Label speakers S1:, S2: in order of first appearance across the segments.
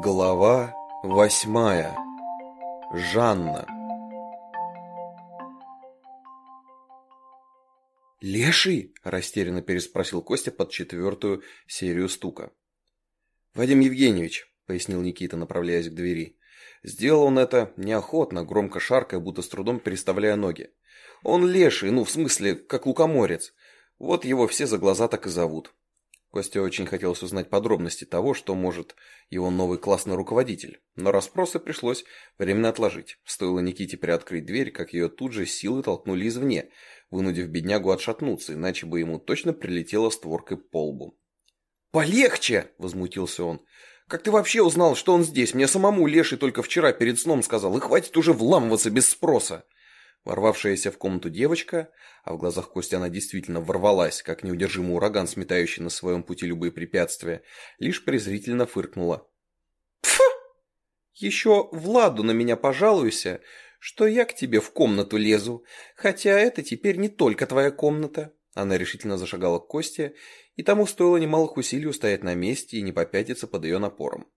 S1: Глава восьмая. Жанна. «Леший?» – растерянно переспросил Костя под четвертую серию стука. «Вадим Евгеньевич», – пояснил Никита, направляясь к двери. Сделал он это неохотно, громко шаркая, будто с трудом переставляя ноги. Он леший, ну, в смысле, как лукоморец. Вот его все за глаза так и зовут. Костя очень хотелось узнать подробности того, что может его новый классный руководитель, но расспросы пришлось временно отложить. Стоило Никите приоткрыть дверь, как ее тут же силой толкнули извне, вынудив беднягу отшатнуться, иначе бы ему точно прилетело створкой по лбу. «Полегче!» – возмутился он. «Как ты вообще узнал, что он здесь? Мне самому Леший только вчера перед сном сказал, и хватит уже вламываться без спроса!» Ворвавшаяся в комнату девочка, а в глазах Кости она действительно ворвалась, как неудержимый ураган, сметающий на своем пути любые препятствия, лишь презрительно фыркнула. «Пф! Еще Владу на меня пожалуйся, что я к тебе в комнату лезу, хотя это теперь не только твоя комната». Она решительно зашагала к Косте, и тому стоило немалых усилий устоять на месте и не попятиться под ее напором.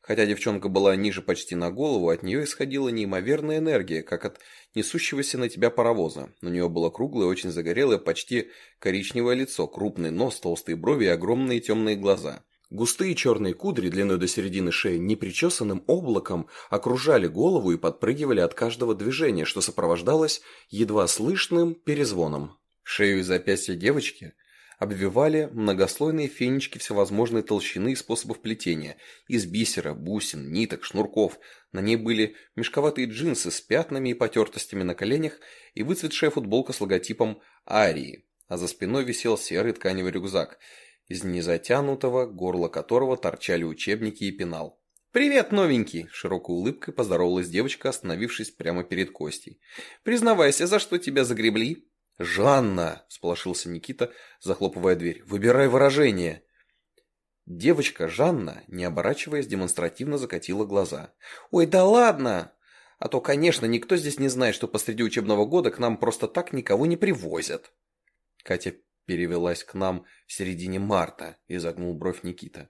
S1: Хотя девчонка была ниже почти на голову, от нее исходила неимоверная энергия, как от несущегося на тебя паровоза. У нее было круглое, очень загорелое, почти коричневое лицо, крупный нос, толстые брови и огромные темные глаза. Густые черные кудри длиной до середины шеи непричесанным облаком окружали голову и подпрыгивали от каждого движения, что сопровождалось едва слышным перезвоном. Шею и запястья девочки – обвивали многослойные фенечки всевозможной толщины и способов плетения, из бисера, бусин, ниток, шнурков. На ней были мешковатые джинсы с пятнами и потертостями на коленях и выцветшая футболка с логотипом «Арии», а за спиной висел серый тканевый рюкзак, из незатянутого горла которого торчали учебники и пенал. «Привет, новенький!» – широкой улыбкой поздоровалась девочка, остановившись прямо перед Костей. «Признавайся, за что тебя загребли?» «Жанна!» – сполошился Никита, захлопывая дверь. «Выбирай выражение!» Девочка Жанна, не оборачиваясь, демонстративно закатила глаза. «Ой, да ладно! А то, конечно, никто здесь не знает, что посреди учебного года к нам просто так никого не привозят!» Катя перевелась к нам в середине марта, изогнул бровь Никита.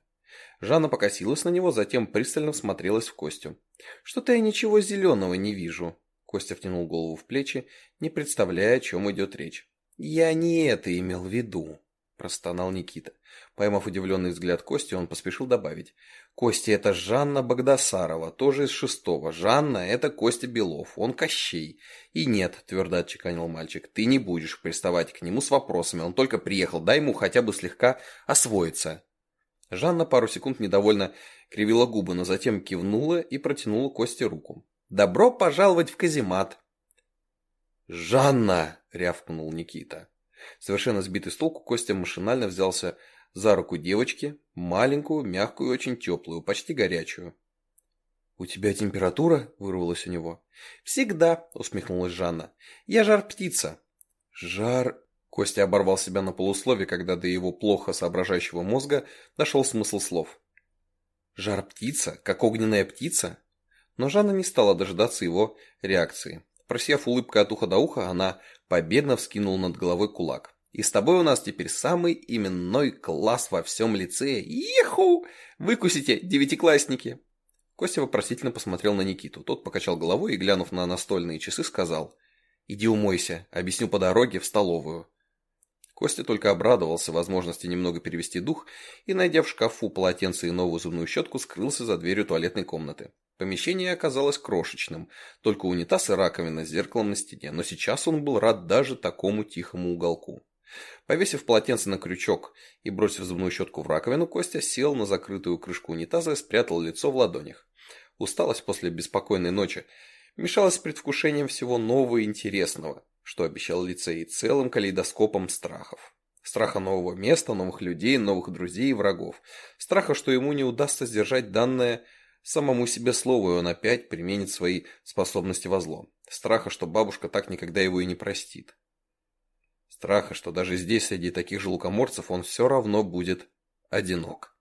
S1: Жанна покосилась на него, затем пристально всмотрелась в Костю. «Что-то я ничего зеленого не вижу», Костя втянул голову в плечи, не представляя, о чем идет речь. «Я не это имел в виду», – простонал Никита. Поймав удивленный взгляд Кости, он поспешил добавить. «Костя – это Жанна Богдасарова, тоже из шестого. Жанна – это Костя Белов, он Кощей». «И нет», – твердо отчеканил мальчик, – «ты не будешь приставать к нему с вопросами. Он только приехал, дай ему хотя бы слегка освоиться». Жанна пару секунд недовольно кривила губы, но затем кивнула и протянула Косте руку. Добро пожаловать в каземат. Жанна, рявкнул Никита. Совершенно сбитый с толку, Костя машинально взялся за руку девочки, маленькую, мягкую, очень теплую, почти горячую. «У тебя температура?» – вырвалась у него. «Всегда», – усмехнулась Жанна. «Я жар-птица». «Жар...» Костя оборвал себя на полуслове, когда до его плохо соображающего мозга дошел смысл слов. «Жар-птица? Как огненная птица? Но Жанна не стала дожидаться его реакции. Просияв улыбкой от уха до уха, она победно вскинула над головой кулак. «И с тобой у нас теперь самый именной класс во всем лицее. Еху! Выкусите, девятиклассники!» Костя вопросительно посмотрел на Никиту. Тот покачал головой и, глянув на настольные часы, сказал «Иди умойся, объясню по дороге в столовую». Костя только обрадовался возможности немного перевести дух и, найдя в шкафу полотенце и новую зубную щетку, скрылся за дверью туалетной комнаты. Помещение оказалось крошечным, только унитаз и раковина с зеркалом на стене, но сейчас он был рад даже такому тихому уголку. Повесив полотенце на крючок и бросив зубную щетку в раковину, Костя сел на закрытую крышку унитаза и спрятал лицо в ладонях. Усталость после беспокойной ночи мешалась с предвкушением всего нового и интересного что обещал лицей, целым калейдоскопом страхов. Страха нового места, новых людей, новых друзей и врагов. Страха, что ему не удастся сдержать данное самому себе слово, и он опять применит свои способности во зло. Страха, что бабушка так никогда его и не простит. Страха, что даже здесь, среди таких же лукоморцев, он все равно будет одинок.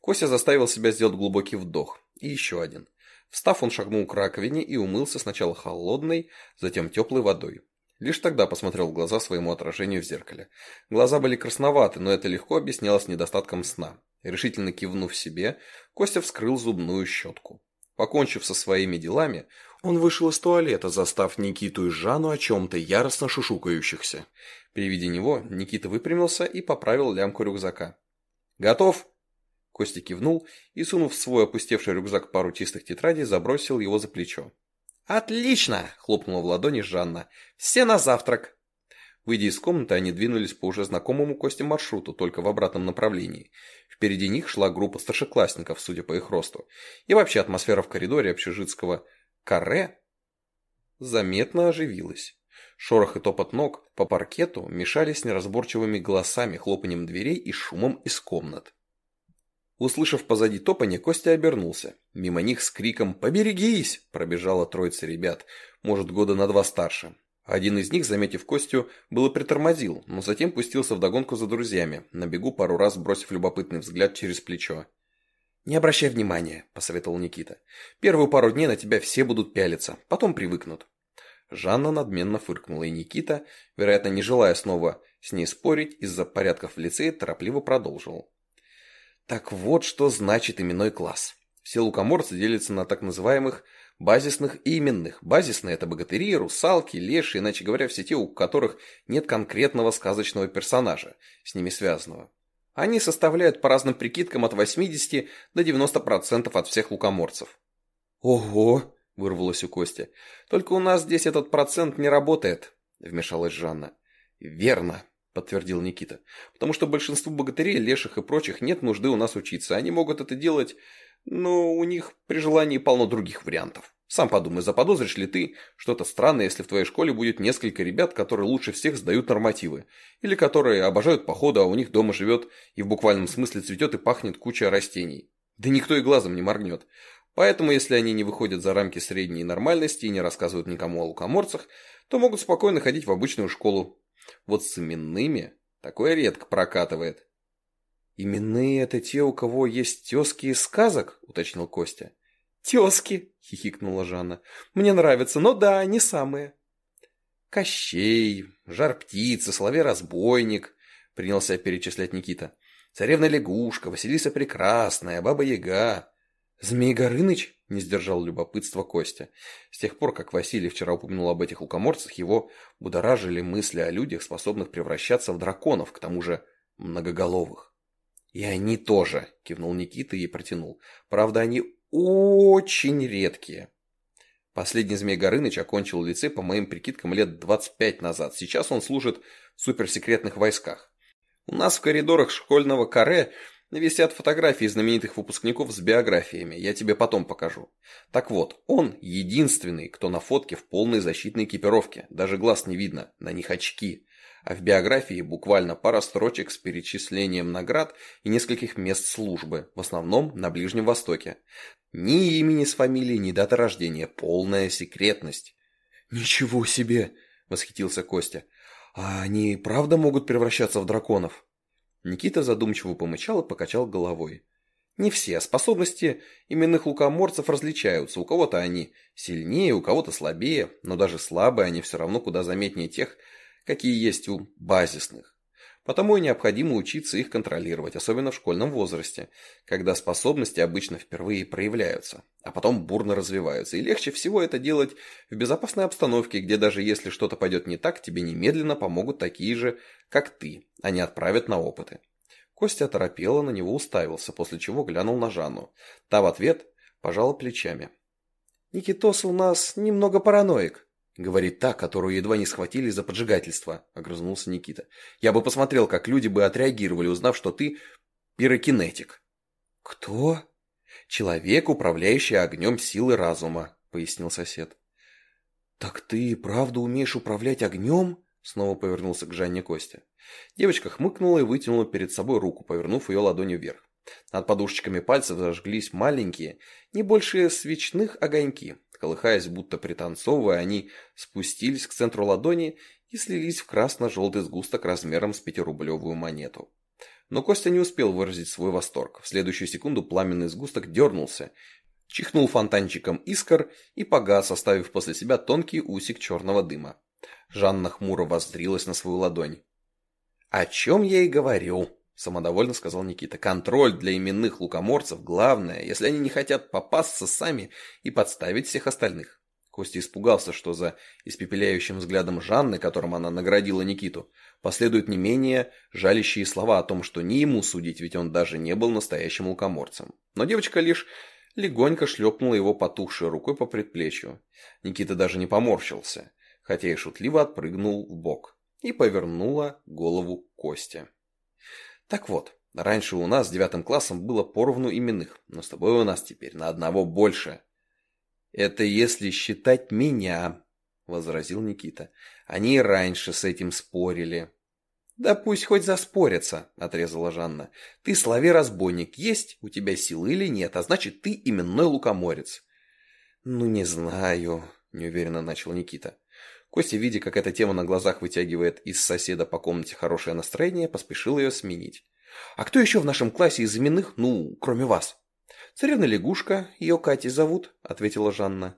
S1: Костя заставил себя сделать глубокий вдох. И еще один. Встав, он шагнул к раковине и умылся сначала холодной, затем теплой водой. Лишь тогда посмотрел в глаза своему отражению в зеркале. Глаза были красноваты, но это легко объяснялось недостатком сна. Решительно кивнув себе, Костя вскрыл зубную щетку. Покончив со своими делами, он вышел из туалета, застав Никиту и Жанну о чем-то яростно шушукающихся. При виде него Никита выпрямился и поправил лямку рюкзака. «Готов?» Костя кивнул и, сунув в свой опустевший рюкзак пару чистых тетрадей, забросил его за плечо. «Отлично!» – хлопнула в ладони Жанна. «Все на завтрак!» Выйдя из комнаты, они двинулись по уже знакомому Косте маршруту, только в обратном направлении. Впереди них шла группа старшеклассников, судя по их росту. И вообще атмосфера в коридоре общежитского каре заметно оживилась. Шорох и топот ног по паркету мешались неразборчивыми голосами, хлопанием дверей и шумом из комнат. Услышав позади топанье, Костя обернулся. Мимо них с криком «Поберегись!» пробежала троица ребят, может, года на два старше. Один из них, заметив Костю, было притормозил, но затем пустился вдогонку за друзьями, на бегу пару раз бросив любопытный взгляд через плечо. «Не обращай внимания», – посоветовал Никита. «Первую пару дней на тебя все будут пялиться, потом привыкнут». Жанна надменно фыркнула, и Никита, вероятно, не желая снова с ней спорить, из-за порядков в лицее торопливо продолжил. Так вот, что значит именной класс. Все лукоморцы делятся на так называемых базисных и именных. Базисные – это богатыри, русалки, леши, иначе говоря, все те, у которых нет конкретного сказочного персонажа, с ними связанного. Они составляют по разным прикидкам от 80 до 90% от всех лукоморцев. «Ого!» – вырвалось у Кости. «Только у нас здесь этот процент не работает», – вмешалась Жанна. «Верно», – подтвердил Никита. «Потому что большинству богатырей, леших и прочих нет нужды у нас учиться. Они могут это делать, но у них при желании полно других вариантов. Сам подумай, заподозришь ли ты что-то странное, если в твоей школе будет несколько ребят, которые лучше всех сдают нормативы, или которые обожают походы, а у них дома живет и в буквальном смысле цветет и пахнет куча растений. Да никто и глазом не моргнет. Поэтому, если они не выходят за рамки средней нормальности и не рассказывают никому о лукоморцах, то могут спокойно ходить в обычную школу. Вот с именными такое редко прокатывает. «Именные – это те, у кого есть тезки из сказок?» – уточнил Костя. «Тезки!» – хихикнула Жанна. «Мне нравятся, но да, не самые». «Кощей, Жар-птица, Соловей-разбойник», – принялся перечислять Никита. «Царевна-лягушка, Василиса Прекрасная, Баба-Яга». «Змей Горыныч?» – не сдержал любопытства Костя. С тех пор, как Василий вчера упомянул об этих лукоморцах, его будоражили мысли о людях, способных превращаться в драконов, к тому же многоголовых. «И они тоже», – кивнул Никита и протянул. «Правда, они очень редкие». Последний Змей Горыныч окончил лицей, по моим прикидкам, лет 25 назад. Сейчас он служит в суперсекретных войсках. У нас в коридорах школьного каре висят фотографии знаменитых выпускников с биографиями. Я тебе потом покажу. Так вот, он единственный, кто на фотке в полной защитной экипировке. Даже глаз не видно, на них очки а в биографии буквально пара строчек с перечислением наград и нескольких мест службы, в основном на Ближнем Востоке. Ни имени с фамилией, ни дата рождения, полная секретность. «Ничего себе!» – восхитился Костя. «А они правда могут превращаться в драконов?» Никита задумчиво помычал и покачал головой. Не все способности именных лукоморцев различаются. У кого-то они сильнее, у кого-то слабее, но даже слабые они все равно куда заметнее тех, какие есть у базисных. Потому и необходимо учиться их контролировать, особенно в школьном возрасте, когда способности обычно впервые проявляются, а потом бурно развиваются. И легче всего это делать в безопасной обстановке, где даже если что-то пойдет не так, тебе немедленно помогут такие же, как ты, а не отправят на опыты. Костя оторопело на него уставился, после чего глянул на Жанну. Та в ответ пожала плечами. «Никитос у нас немного параноик», Говорит та, которую едва не схватили за поджигательство, огрызнулся Никита. Я бы посмотрел, как люди бы отреагировали, узнав, что ты пирокинетик. Кто? Человек, управляющий огнем силы разума, пояснил сосед. Так ты правда умеешь управлять огнем? Снова повернулся к Жанне Костя. Девочка хмыкнула и вытянула перед собой руку, повернув ее ладонью вверх. Над подушечками пальцев зажглись маленькие, не больше свечных огоньки. Колыхаясь, будто пританцовывая, они спустились к центру ладони и слились в красно-желтый сгусток размером с пятирублевую монету. Но Костя не успел выразить свой восторг. В следующую секунду пламенный сгусток дернулся, чихнул фонтанчиком искр и погас, оставив после себя тонкий усик черного дыма. Жанна хмуро воззрилась на свою ладонь. «О чем я и говорю», самодовольно сказал Никита. Контроль для именных лукоморцев главное, если они не хотят попасться сами и подставить всех остальных. Костя испугался, что за испепеляющим взглядом Жанны, которым она наградила Никиту, последуют не менее жалящие слова о том, что не ему судить, ведь он даже не был настоящим лукоморцем. Но девочка лишь легонько шлепнула его потухшей рукой по предплечью. Никита даже не поморщился, хотя и шутливо отпрыгнул в бок и повернула голову Костя. Так вот, раньше у нас с девятым классом было поровну именных, но с тобой у нас теперь на одного больше. «Это если считать меня», — возразил Никита. «Они раньше с этим спорили». «Да пусть хоть заспорятся», — отрезала Жанна. «Ты, славе-разбойник, есть у тебя силы или нет, а значит, ты именной лукоморец». «Ну, не знаю», — неуверенно начал Никита. Костя, видя, как эта тема на глазах вытягивает из соседа по комнате хорошее настроение, поспешил ее сменить. «А кто еще в нашем классе из именных, ну, кроме вас?» «Царевна лягушка, ее Катей зовут», — ответила Жанна.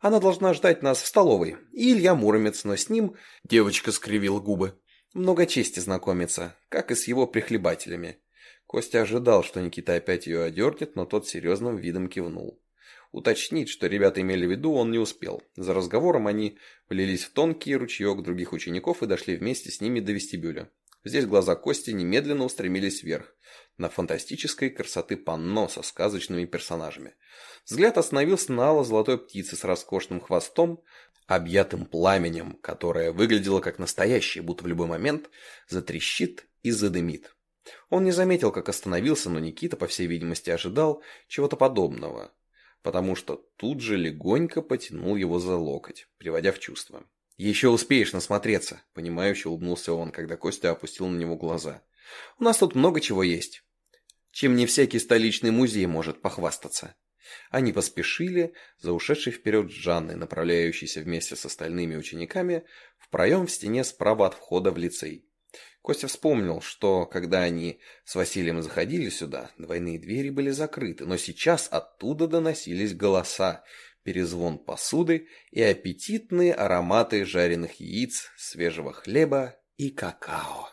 S1: «Она должна ждать нас в столовой. И Илья Муромец, но с ним...» Девочка скривила губы. «Много чести знакомиться, как и с его прихлебателями». Костя ожидал, что Никита опять ее одернет, но тот серьезным видом кивнул. Уточнить, что ребята имели в виду, он не успел. За разговором они влились в тонкий ручеек других учеников и дошли вместе с ними до вестибюля. Здесь глаза Кости немедленно устремились вверх, на фантастической красоты панно со сказочными персонажами. Взгляд остановился на ало-золотой птице с роскошным хвостом, объятым пламенем, которое выглядело как настоящее, будто в любой момент затрещит и задымит. Он не заметил, как остановился, но Никита, по всей видимости, ожидал чего-то подобного, потому что тут же легонько потянул его за локоть, приводя в чувство. «Еще успеешь насмотреться», — понимающе улыбнулся он, когда Костя опустил на него глаза. «У нас тут много чего есть, чем не всякий столичный музей может похвастаться». Они поспешили за ушедшей вперед Жанной, направляющейся вместе с остальными учениками в проем в стене справа от входа в лицей. Костя вспомнил, что когда они с Василием заходили сюда, двойные двери были закрыты, но сейчас оттуда доносились голоса, перезвон посуды и аппетитные ароматы жареных яиц, свежего хлеба и какао.